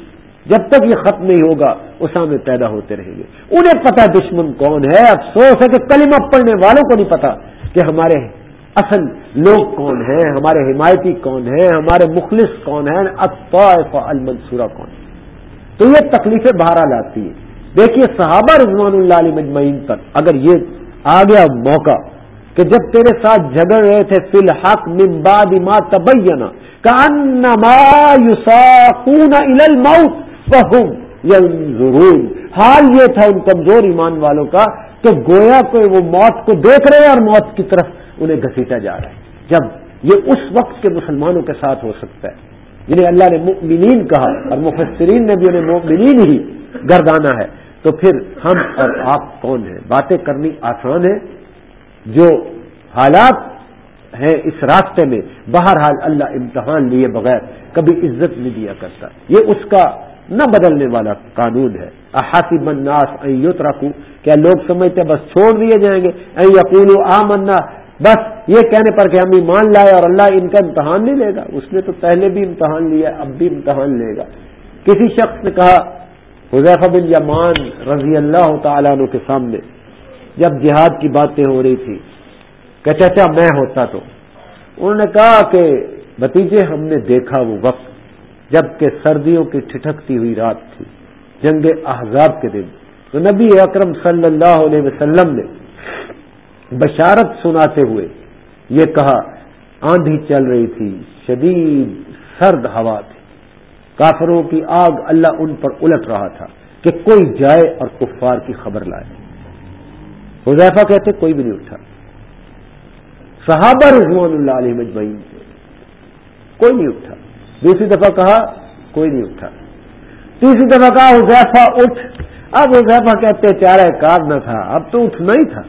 جب تک یہ ختم نہیں ہوگا اسامے پیدا ہوتے رہیں گے۔ انہیں پتا دشمن کون ہے؟ افسوس ہے کہ کلمہ پڑھنے والوں کو نہیں پتا کہ ہمارے اصل لوگ کون ہیں؟ ہمارے حمایتی کون ہیں؟ ہمارے مخلص کون ہیں؟ اطفاف المنصورہ کون ہے تو یہ تکلیفیں بہرحال آتی ہے دیکھیے صحابہ رضوان اللہ علیہ مجمعین پر اگر یہ آ گیا موقع کہ جب تیرے ساتھ جھگڑ رہے تھے، فی الحق ممباد ما تبینہ کا الموت ضرور حال یہ تھا ان کمزور ایمان والوں کا کہ گویا کو وہ موت کو دیکھ رہے ہیں اور موت کی طرف انہیں گھسیٹا جا رہا ہے۔ جب یہ اس وقت کے مسلمانوں کے ساتھ ہو سکتا ہے، جنہیں اللہ نے مؤمنین کہا اور مفسرین نے بھی انہیں مؤمنین ہی گردانا ہے، تو پھر ہم اور آپ کون ہیں؟ باتیں کرنی آسان ہے جو حالات ہیں اس راستے میں، بہرحال اللہ امتحان لیے بغیر کبھی عزت نہیں دیا کرتا۔ یہ اس کا نہ بدلنے والا قانون ہے۔ احاطی بنناس ایوت رکھوں کیا لوگ سمجھتے بس چھوڑ دیے جائیں گے؟ اے یقول آ منا بس یہ کہنے پر کہ ہم ایمان لائے اور اللہ ان کا امتحان نہیں لے گا۔ اس نے تو پہلے بھی امتحان لیا، اب بھی امتحان لے گا۔ کسی شخص نے کہا حضیف بن یمان رضی اللہ تعالیٰ عنہ کے سامنے جب جہاد کی باتیں ہو رہی تھی کہ چچا اچھا، میں ہوتا تو۔ انہوں نے کہا کہ بتیجے ہم نے دیکھا وہ وقت جبکہ سردیوں کی ٹھٹکتی ہوئی رات تھی، جنگ احزاب کے دن۔ تو نبی اکرم صلی اللہ علیہ وسلم نے بشارت سناتے ہوئے یہ کہا، آندھی چل رہی تھی، شدید سرد ہوا تھی۔ کافروں کی آگ اللہ ان پر الٹ رہا تھا کہ کوئی جائے اور کفار کی خبر لائے۔ حذیفہ کہتے، کوئی بھی نہیں اٹھا۔ صحابہ رضوان اللہ علیہ مجمعین سے کوئی نہیں اٹھا۔ دوسری دفعہ کہا، کوئی نہیں اٹھا۔ تیسری دفعہ کہا، حذیفہ اٹھ۔ اب حذیفہ کہتے، چارہ کار نہ تھا، اب تو اٹھنا ہی تھا۔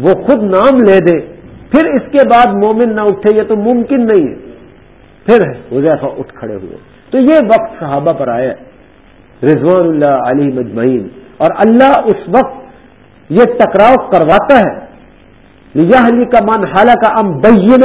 وہ خود نام لے دے، پھر اس کے بعد مومن نہ اٹھے، یہ تو ممکن نہیں ہے۔ پھر حذیفہ اٹھ کھڑے ہوئے۔ تو یہ وقت صحابہ پر آیا۔ رضوان اللہ علی مجمعین۔ اور اللہ اس وقت یہ ٹکراؤ کرواتا ہے۔ یہ علی کا من حالہ کا ام بین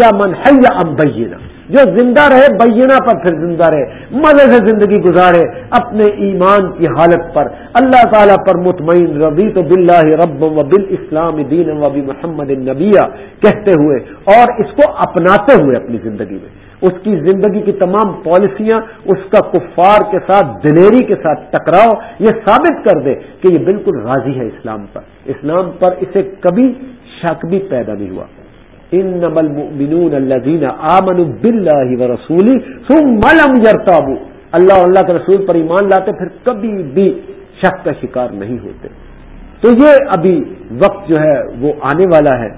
یا من حیا ام بین جو زندہ رہے، بینہ پر پھر زندہ رہے، مزے سے زندگی گزارے اپنے ایمان کی حالت پر۔ اللہ تعالیٰ پر مطمئن ربی تو بلّہ رب و بل اسلام دین وبی محمد نبیہ کہتے ہوئے اور اس کو اپناتے ہوئے اپنی زندگی میں۔ اس کی زندگی کی تمام پالیسیاں، اس کا کفار کے ساتھ، دلیری کے ساتھ ٹکراؤ، یہ ثابت کر دے کہ یہ بالکل راضی ہے اسلام پر۔ اسلام پر اسے کبھی شک بھی پیدا نہیں ہوا۔ ان نمل منون اللہ آمن بلّہ و رسولی سم ملم یرتابو اللہ اللہ کے رسول پر ایمان لاتے، پھر کبھی بھی شک کا شکار نہیں ہوتے. تو یہ ابھی وقت جو ہے وہ آنے والا ہے.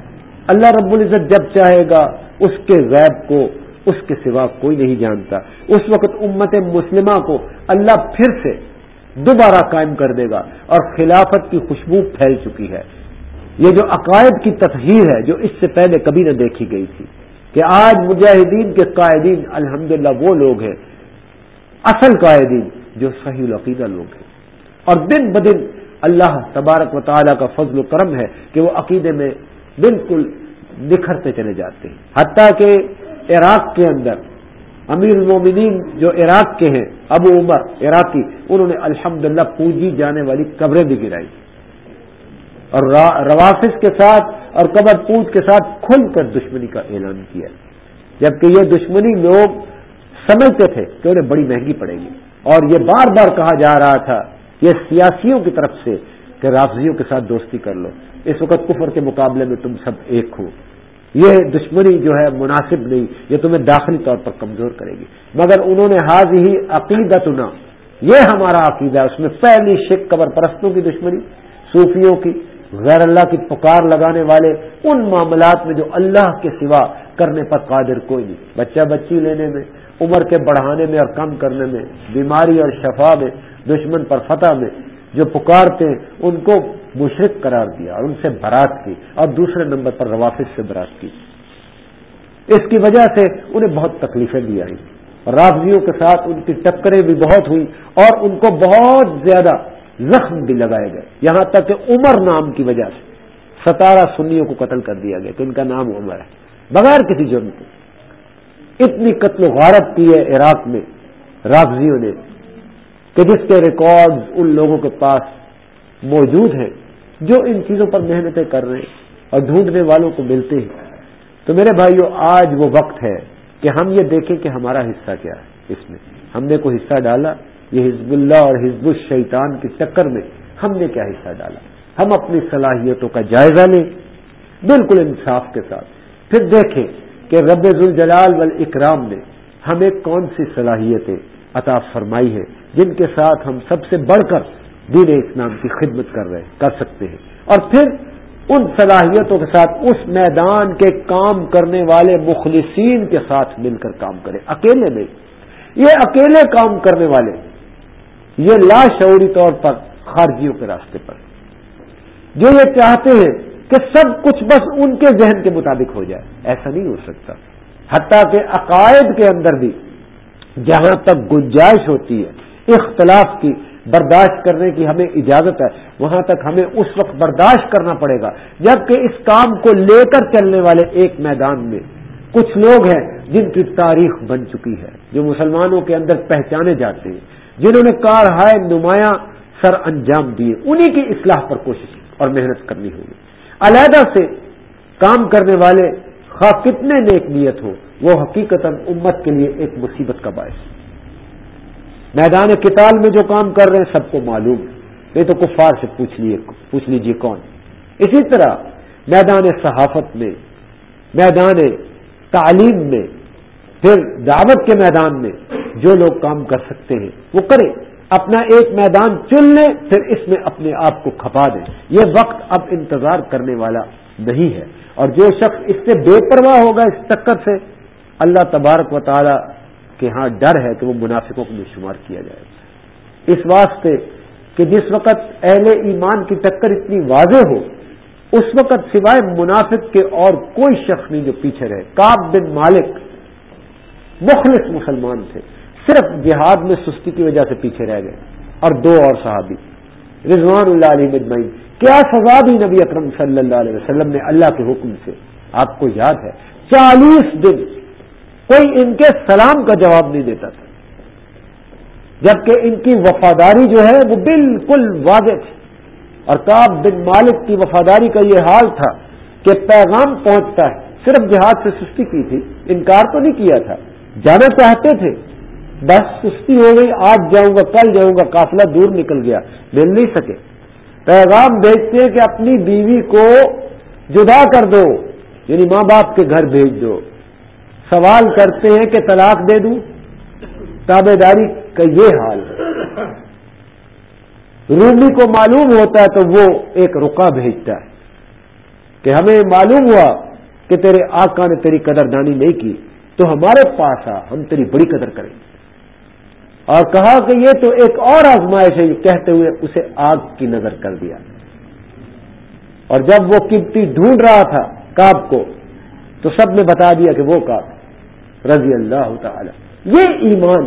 اللہ رب العزت جب چاہے گا اس کے غیب کو، اس کے سوا کوئی نہیں جانتا. اس وقت امت مسلمہ کو اللہ پھر سے دوبارہ قائم کر دے گا اور خلافت کی خوشبو پھیل چکی ہے. یہ جو عقائد کی تفہیر ہے، جو اس سے پہلے کبھی نہ دیکھی گئی تھی کہ آج مجاہدین کے قائدین، الحمدللہ وہ لوگ ہیں، اصل قائدین جو صحیح العقیدہ لوگ ہیں۔ اور دن بدن اللہ تبارک و تعالیٰ کا فضل و کرم ہے کہ وہ عقیدے میں بالکل نکھرتے چلے جاتے ہیں۔ حتیٰ کہ عراق کے اندر امیر المومنین جو عراق کے ہیں، ابو عمر عراقی، انہوں نے الحمد پوجی جانے والی قبریں بھی گرائی اور روافظ کے ساتھ اور قبر پوج کے ساتھ کھل کر دشمنی کا اعلان کیا۔ جبکہ یہ دشمنی لوگ سمجھتے تھے کہ انہیں بڑی مہنگی پڑے گی۔ اور یہ بار بار کہا جا رہا تھا یہ سیاسیوں کی طرف سے کہ رافضیوں کے ساتھ دوستی کر لو۔ اس وقت کفر کے مقابلے میں تم سب ایک ہو۔ یہ دشمنی جو ہے مناسب نہیں، یہ تمہیں داخلی طور پر کمزور کرے گی۔ مگر انہوں نے حاض ہی عقیدت یہ ہمارا عقیدہ ہے، اس میں پہلی شک قبر پرستوں کی دشمنی، صوفیوں کی غیر اللہ کی پکار لگانے والے ان معاملات میں جو اللہ کے سوا کرنے پر قادر کوئی نہیں۔ بچہ بچی لینے میں، عمر کے بڑھانے میں اور کم کرنے میں، بیماری اور شفا میں، دشمن پر فتح میں جو پکارتے، ان کو مشرق قرار دیا اور ان سے برات کی اور دوسرے نمبر پر روافظ سے برات کی۔ اس کی وجہ سے انہیں بہت تکلیفیں دی آئی۔ رافضیوں کے ساتھ ان کی ٹکریں بھی بہت ہوئی اور ان کو بہت زیادہ زخم بھی لگائے گئے۔ یہاں تک کہ عمر نام کی وجہ سے ستارہ سنیوں کو قتل کر دیا گیا کہ ان کا نام عمر ہے۔ بغیر کسی جرم کے۔ اتنی قتل و غارت کی ہے عراق میں رافضیوں نے۔ کہ جس کے ریکارڈ ان لوگوں کے پاس موجود ہیں، جو ان چیزوں پر محنتیں کر رہے ہیں اور ڈھونڈنے والوں کو ملتے ہیں۔ تو میرے بھائیوں آج وہ وقت ہے کہ ہم یہ دیکھیں کہ ہمارا حصہ کیا ہے۔ اس میں ہم نے کوئی حصہ ڈالا یہ حزب اللہ اور حزب الشیطان کی ٹکر میں ہم نے کیا حصہ ڈالا۔ ہم اپنی صلاحیتوں کا جائزہ لیں۔ بالکل انصاف کے ساتھ۔ پھر دیکھیں کہ رب الجلال والاکرام نے ہمیں کون سی صلاحیتیں عطا فرمائی ہے جن کے ساتھ ہم سب سے بڑھ کر دین اسلام کی خدمت کر رہے، کر سکتے ہیں۔ اور پھر ان صلاحیتوں کے ساتھ اس میدان کے کام کرنے والے مخلصین کے ساتھ مل کر کام کرے اکیلے نہیں یہ اکیلے کام کرنے والے یہ لاشعوری طور پر خارجیوں کے راستے پر جو یہ چاہتے ہیں کہ سب کچھ بس ان کے ذہن کے مطابق ہو جائے، ایسا نہیں ہو سکتا۔ حتیٰ کہ عقائد کے اندر بھی جہاں تک گنجائش ہوتی ہے، اختلاف کی، برداشت کرنے کی ہمیں اجازت ہے، وہاں تک ہمیں اس وقت برداشت کرنا پڑے گا۔ جبکہ اس کام کو لے کر چلنے والے ایک میدان میں کچھ لوگ ہیں جن کی تاریخ بن چکی ہے، جو مسلمانوں کے اندر پہچانے جاتے ہیں۔ جنہوں نے کار ہائے نمایاں سر انجام دیے، انہی کی اصلاح پر کوشش اور محنت کرنی ہوگی علیحدہ سے کام کرنے والے خواہ کتنے نیک نیت ہو، وہ حقیقت امت کے لیے ایک مصیبت کا باعث۔ میدان کتال میں جو کام کر رہے ہیں، سب کو معلوم ہے۔ نہیں تو کفار سے پوچھ لیے، پوچھ لیجیے کون۔ اسی طرح میدان صحافت میں، میدان تعلیم میں، پھر دعوت کے میدان میں جو لوگ کام کر سکتے ہیں، وہ کریں۔ اپنا ایک میدان چن لیں، پھر اس میں اپنے آپ کو کھپا دیں۔ یہ وقت اب انتظار کرنے والا نہیں ہے۔ اور جو شخص اس سے بے پرواہ ہوگا اس چکر سے، اللہ تبارک و تعالی کہ ہاں ڈر ہے کہ وہ منافقوں کو بھی شمار کیا جائے۔ اس واسطے کہ جس وقت اہل ایمان کی ٹکر اتنی واضح ہو، اس وقت سوائے منافق کے اور کوئی شخص نہیں جو پیچھے رہے۔ کاب بن مالک مخلص مسلمان تھے۔ صرف جہاد میں سستی کی وجہ سے پیچھے رہ گئے اور دو اور صحابی، رضوان اللہ علیہ مجمعین کیا سزا دی نبی اکرم صلی اللہ علیہ وسلم نے اللہ کے حکم سے؟ آپ کو یاد ہے، چالیس دن کوئی ان کے سلام کا جواب نہیں دیتا تھا۔ جبکہ ان کی وفاداری جو ہے وہ بالکل واضح تھی۔ اور کاب بن مالک کی وفاداری کا یہ حال تھا کہ پیغام پہنچتا ہے، صرف جہاد سے سستی کی تھی، انکار تو نہیں کیا تھا۔ جانا چاہتے تھے بس سستی ہو گئی، آج جاؤں گا، کل جاؤں گا، قافلہ دور نکل گیا، مل نہیں سکے۔ پیغام بھیجتے ہیں کہ اپنی بیوی کو جدا کر دو یعنی ماں باپ کے گھر بھیج دو۔ سوال کرتے ہیں کہ طلاق دے دوں؟ تابے داری کا یہ حال ہے۔ رومی کو معلوم ہوتا ہے تو وہ ایک رکا بھیجتا ہے کہ ہمیں معلوم ہوا کہ تیرے آقا نے تیری قدر دانی نہیں کی، تو ہمارے پاس آ، ہم تیری بڑی قدر کریں۔ گے اور کہا کہ یہ تو ایک اور آزمائش ہے کہتے ہوئے اسے آگ کی نظر کر دیا۔ اور جب وہ کبتی ڈھونڈ رہا تھا کاب کو، تو سب نے بتا دیا کہ وہ کاب رضی اللہ تعالی۔ یہ ایمان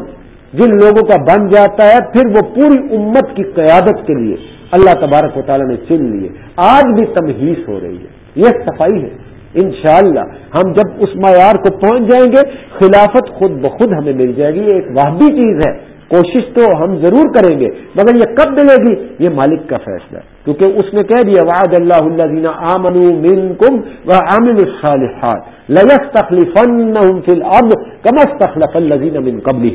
جن لوگوں کا بن جاتا ہے، پھر وہ پوری امت کی قیادت کے لیے اللہ تبارک و تعالیٰ نے چن لیے۔ آج بھی تمہیس ہو رہی ہے۔ یہ صفائی ہے۔ انشاءاللہ ہم جب اس معیار کو پہنچ جائیں گے، خلافت خود بخود ہمیں مل جائے گی، یہ ایک واحدی چیز ہے۔ کوشش تو ہم ضرور کریں گے، مگر یہ کب ملے گی؟ یہ مالک کا فیصلہ ہے۔ کیونکہ اس نے کہہ دیا، وعد اللہ اللہ آمن کم و عامل الصالحات لس تخلیف کمس تخلف الزین امن قبل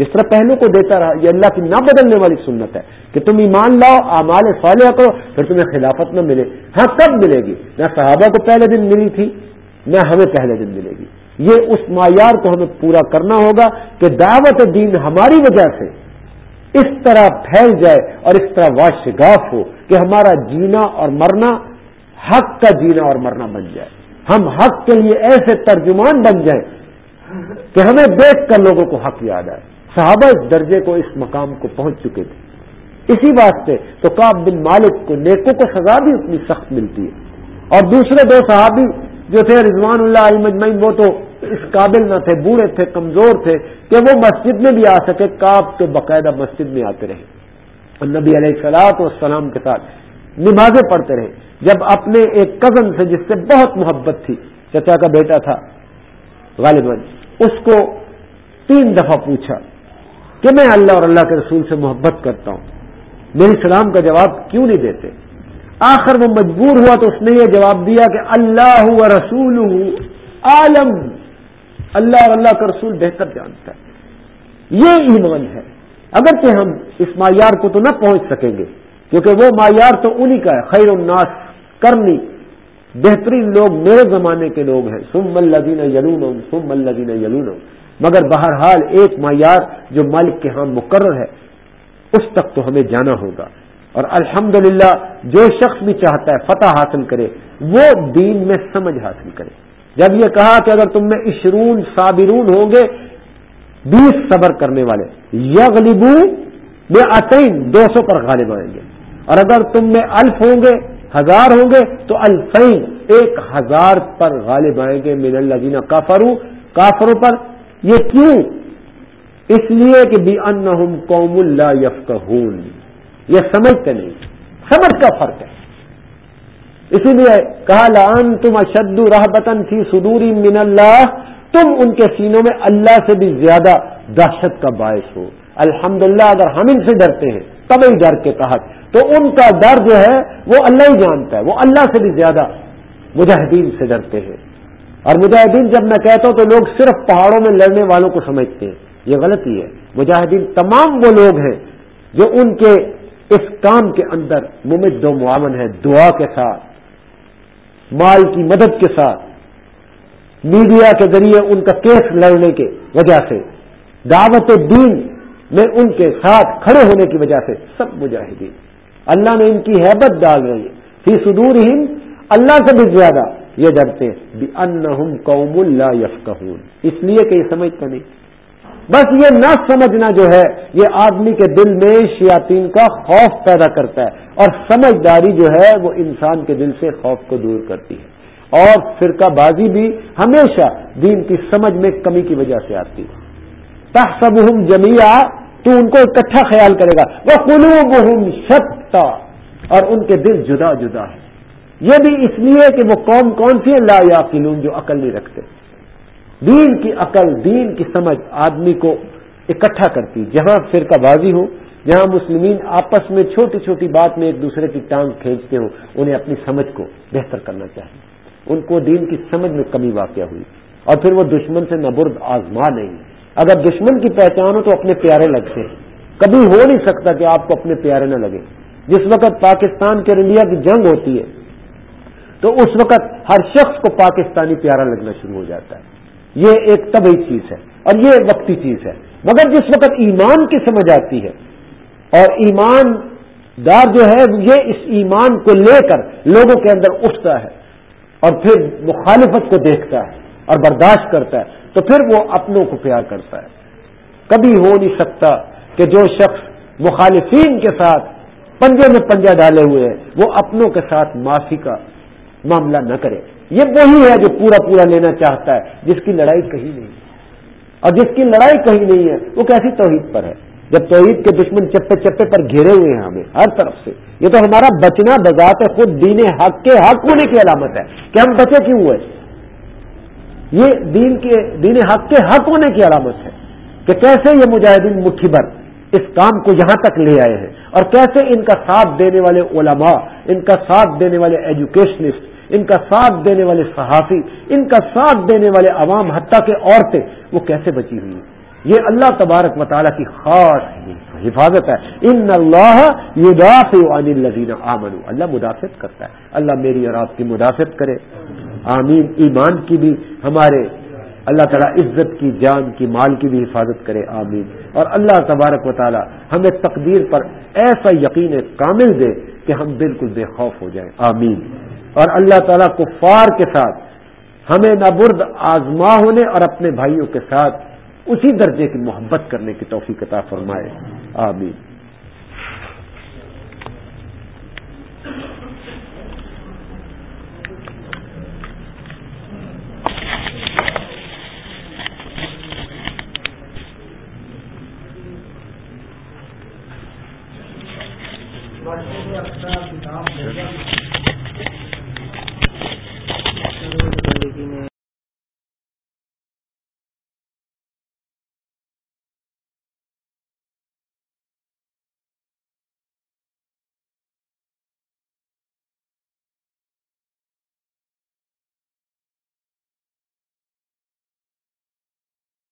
جس طرح پہلو کو دیتا رہا، یہ اللہ کی نہ بدلنے والی سنت ہے کہ تم ایمان لاؤ، اعمال صالح کرو، پھر تمہیں خلافت نہ ملے۔ ہاں کب ملے گی۔ نہ صحابہ کو پہلے دن ملی تھی، نہ ہمیں پہلے دن ملے گی۔ یہ اس معیار کو ہمیں پورا کرنا ہوگا کہ دعوت دین ہماری وجہ سے اس طرح پھیل جائے اور اس طرح واشگاف ہو کہ ہمارا جینا اور مرنا حق کا جینا اور مرنا بن جائے۔ ہم حق کے لیے ایسے ترجمان بن جائیں کہ ہمیں دیکھ کر لوگوں کو حق یاد آئے۔ صحابہ اس درجے کو، اس مقام کو پہنچ چکے تھے۔ اسی واسطے تو کاب بن مالک کو نیکوں کو سزا بھی اتنی سخت ملتی ہے۔ اور دوسرے دو صحابی جو تھے، رضوان اللہ علی مجمعین وہ تو اس قابل نہ تھے، بوڑھے تھے، کمزور تھے کہ وہ مسجد میں بھی آ سکے کاب تو باقاعدہ مسجد میں آتے رہے۔ اور نبی علیہ السلاط والسلام کے ساتھ نمازیں پڑھتے رہے۔ جب اپنے ایک کزن سے، جس سے بہت محبت تھی، چچا کا بیٹا تھا غالباً اس کو تین دفعہ پوچھا کہ میں اللہ اور اللہ کے رسول سے محبت کرتا ہوں۔ میری سلام کا جواب کیوں نہیں دیتے؟ آخر وہ مجبور ہوا تو اس نے یہ جواب دیا کہ اللہ و رسول عالم۔ اللہ اور اللہ کا رسول بہتر جانتا ہے۔ یہ ایمان ہے۔ اگرچہ ہم اس معیار کو تو نہ پہنچ سکیں گے، کیونکہ وہ معیار تو انہی کا ہے۔ خیر الناس، کرنی، بہترین لوگ میرے زمانے کے لوگ ہیں۔ سم الدین یلون سم الدین یلون مگر بہرحال ایک معیار جو مالک کے ہاں مقرر ہے، اس تک تو ہمیں جانا ہوگا۔ اور الحمد جو شخص بھی چاہتا ہے فتح حاصل کرے، وہ دین میں سمجھ حاصل کرے۔ جب یہ کہا کہ اگر تم میں عشرون صابرون ہوں گے، بیس صبر کرنے والے، یغلبو میں عطین دو سو پر غالب آئیں گے۔ اور اگر تم میں الف ہوں گے، ہزار ہوں گے، تو الفین، ایک ہزار پر غالب آئیں گے۔ من اللہ جینا کافرو کافروں پر یہ کیوں؟ اس لیے کہ بھی ان قوم اللہ یف یہ سمجھتے نہیں۔ سمجھ کا فرق ہے۔ اسی لیے کہا لان تم اشد رحبتن تھی سدوری من اللہ تم ان کے سینوں میں اللہ سے بھی زیادہ دہشت کا باعث ہو۔ الحمدللہ، اگر ہم ان سے ڈرتے ہیں، تب ہی ڈر کے تحت تو ان کا ڈر جو ہے، وہ اللہ ہی جانتا ہے۔ وہ اللہ سے بھی زیادہ مجاہدین سے ڈرتے ہیں۔ اور مجاہدین جب میں کہتا ہوں تو لوگ صرف پہاڑوں میں لڑنے والوں کو سمجھتے ہیں۔ یہ غلطی ہے۔ مجاہدین تمام وہ لوگ ہیں جو ان کے اس کام کے اندر ممد و معاون ہے دعا کے ساتھ، مال کی مدد کے ساتھ۔ میڈیا کے ذریعے ان کا کیس لڑنے کے وجہ سے، دعوت دین میں ان کے ساتھ کھڑے ہونے کی وجہ سے سب مجاہدین۔ اللہ نے ان کی حیبت ڈال رہی ہے۔ فی صدور ہند اللہ سے بھی زیادہ۔ یہ ڈرتے ان قوم اللہ یف اس لیے کہ یہ سمجھتا نہیں۔ بس یہ نہ سمجھنا جو ہے، یہ آدمی کے دل میں شیاطین کا خوف پیدا کرتا ہے اور سمجھداری جو ہے، وہ انسان کے دل سے خوف کو دور کرتی ہے۔ اور فرقہ بازی بھی ہمیشہ دین کی سمجھ میں کمی کی وجہ سے آتی ہے۔ سب جمیا تو ان کو اکٹھا خیال کرے گا۔ وہ قلوب ستا اور ان کے دل جدا جدا ہے یہ بھی اس لیے کہ وہ قوم کون سی لا یا جو عقل نہیں رکھتے۔ دین کی عقل، دین کی سمجھ آدمی کو اکٹھا کرتی۔ جہاں فرقہ بازی ہو، جہاں مسلمین آپس میں چھوٹی چھوٹی بات میں ایک دوسرے کی ٹانگ کھینچتے ہوں، انہیں اپنی سمجھ کو بہتر کرنا چاہیے۔ ان کو دین کی سمجھ میں کمی واقع ہوئی۔ اور پھر وہ دشمن سے نبرد آزما نہیں اگر دشمن کی پہچان ہو تو اپنے پیارے لگتے ہیں۔ کبھی ہو نہیں سکتا کہ آپ کو اپنے پیارے نہ لگے جس وقت پاکستان کے انڈیا کی جنگ ہوتی ہے تو اس وقت ہر شخص کو پاکستانی پیارا لگنا شروع ہو جاتا ہے۔ یہ ایک طبی چیز ہے اور یہ وقتی چیز ہے۔ مگر جس وقت ایمان کی سمجھ آتی ہے اور ایمان دار جو ہے، یہ اس ایمان کو لے کر لوگوں کے اندر اٹھتا ہے اور پھر مخالفت کو دیکھتا ہے اور برداشت کرتا ہے، تو پھر وہ اپنوں کو پیار کرتا ہے۔ کبھی ہو نہیں سکتا کہ جو شخص مخالفین کے ساتھ پنجے میں پنجا ڈالے ہوئے ہیں وہ اپنوں کے ساتھ معافی کا معاملہ نہ کرے۔ یہ وہی ہے جو پورا پورا لینا چاہتا ہے، جس کی لڑائی کہیں نہیں۔ اور جس کی لڑائی کہیں نہیں ہے، وہ کیسی توحید پر ہے؟ جب توحید کے دشمن چپے چپے پر گھیرے ہوئے ہیں ہمیں، ہر طرف سے۔ یہ تو ہمارا بچنا بذات خود دین حق کے حق ہونے کی علامت ہے۔ کہ ہم بچے کیوں ہوئے؟ یہ دین کے، دین حق کے حق ہونے کی علامت ہے۔ کہ کیسے یہ مجاہدین مٹھی بھر اس کام کو یہاں تک لے آئے ہیں۔ اور کیسے ان کا ساتھ دینے والے علماء، ان کا ساتھ دینے والے ایجوکیشنسٹ ان کا ساتھ دینے والے صحافی، ان کا ساتھ دینے والے عوام، حتیٰ کے عورتیں، وہ کیسے بچی ہوئی ہیں؟ یہ اللہ تبارک و تعالیٰ کی خاص حفاظت ہے۔ ان اللہ عن الذین آمن اللہ مدافعت کرتا ہے۔ اللہ میری اور آپ کی مدافعت کرے۔ آمین۔ ایمان کی بھی ہمارے اللہ تعالیٰ عزت کی، جان کی، مال کی بھی حفاظت کرے، آمین۔ اور اللہ تبارک و تعالیٰ ہمیں تقدیر پر ایسا یقین کامل دے کہ ہم بالکل بے خوف ہو جائیں۔ آمین۔ اور اللہ تعالیٰ کو فار کے ساتھ ہمیں نبرد آزما ہونے اور اپنے بھائیوں کے ساتھ اسی درجے کی محبت کرنے کی توفیق عطا فرمائے۔ آمین۔